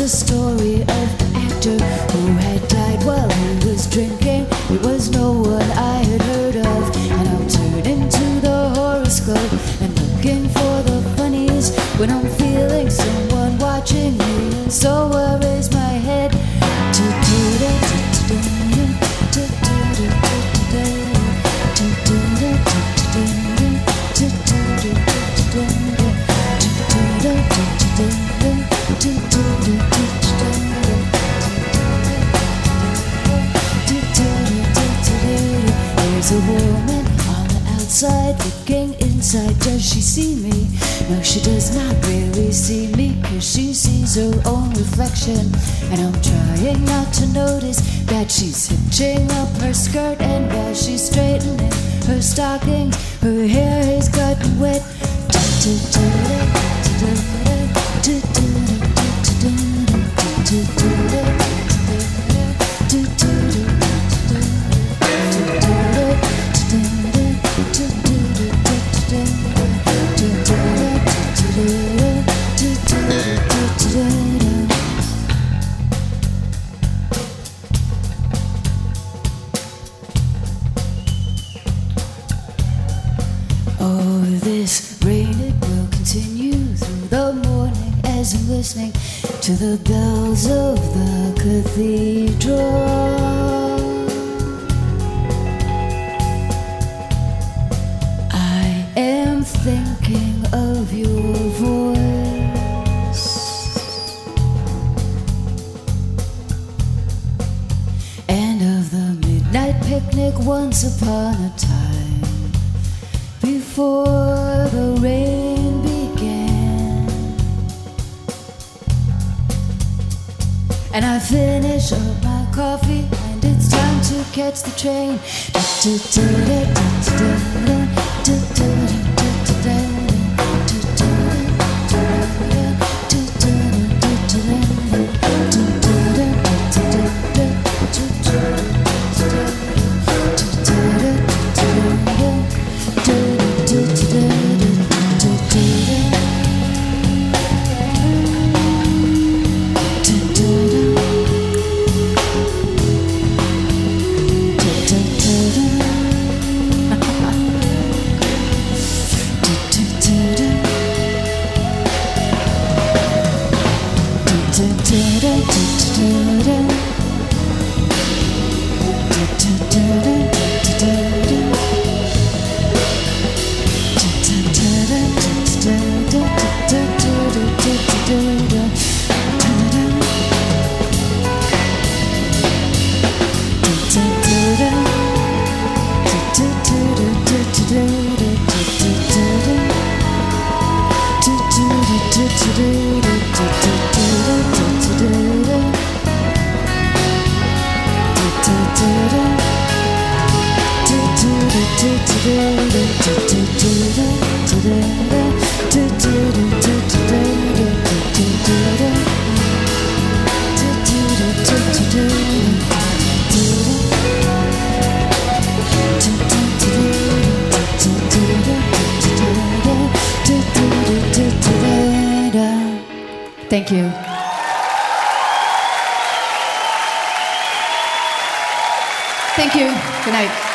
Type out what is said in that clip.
A story of an actor who A woman on the outside looking inside. Does she see me? No, she does not really see me because she sees her own reflection. And I'm trying not to notice that she's hitching up her skirt and while she's straightening her stockings, her hair is gotten wet. Oh, as I'm listening to the bells of the cathedral. I am thinking of your voice. And of the midnight picnic once upon a time before the rain And I finish up my coffee, and it's time to catch the train. Thank you. Thank you. Good night.